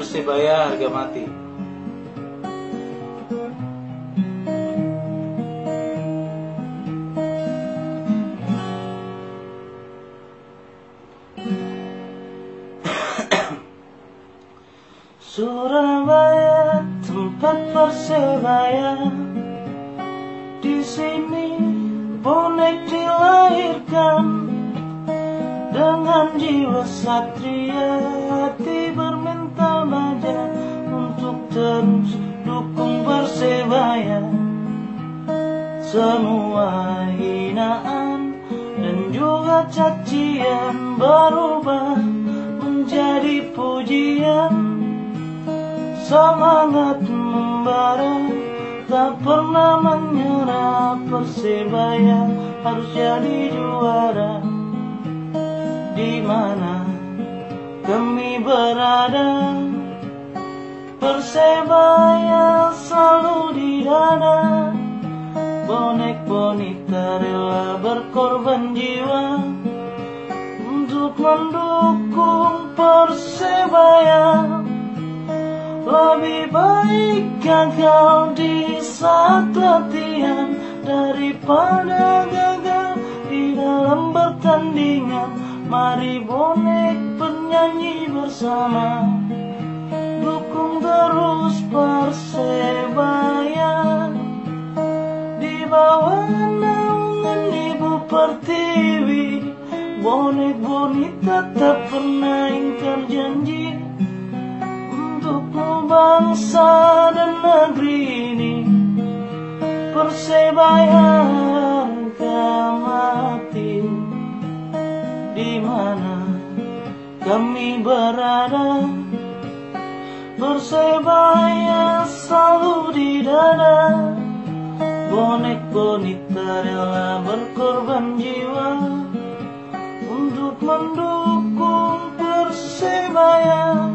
Persebaya harga mati. Surabaya tempat persebaya di sini bonek dilahirkan dengan jiwa satria semua hinaan dan juga cacian berubah menjadi pujian. Semangat membara Tak pernah menyerah Persebaya harus jadi juara. Di mana kami berada? Persebaya selalu di Bonek bonita rela berkorban jiwa. Untuk mendukung Persebaya lebih baik gagal di saat latihan Daripada gagal di dalam pertandingan. Mari bonek bernyanyi bersama Di bawah naungan Ibu Pertiwi Bonek bonita tak pernah ingkar janji untukmu bangsa dan negeri ini. Persebaya harga mati di mana kami berada? Persebaya selalu di dada Bonek bonita rela berkorban jiwa Untuk mendukung Persebaya.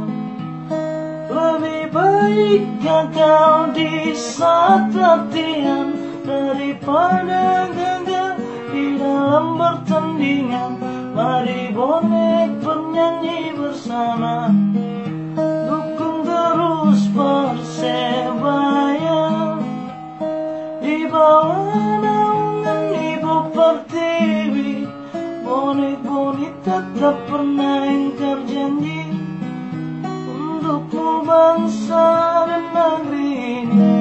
Lebih baik gagal di saat latihan Daripada gagal di dalam pertandingan. Mari bonek bernyanyi bersama tak pernah ingkar janji untukmu bangsa dan negeri ini.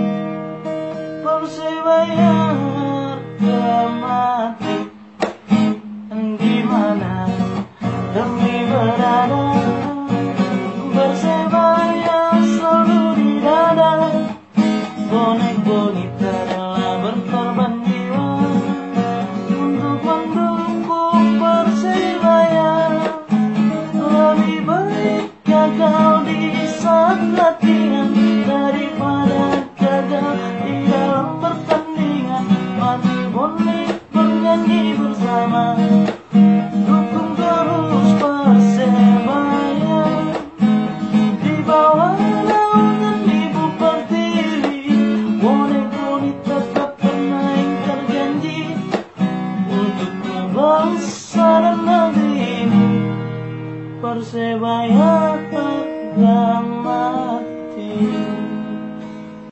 Persebaya harga mati. Di mana demi berada Persebaya selalu di dada. Bonek bonita rela berkorban bonek bonita tak pernah ingkar janji untuk harga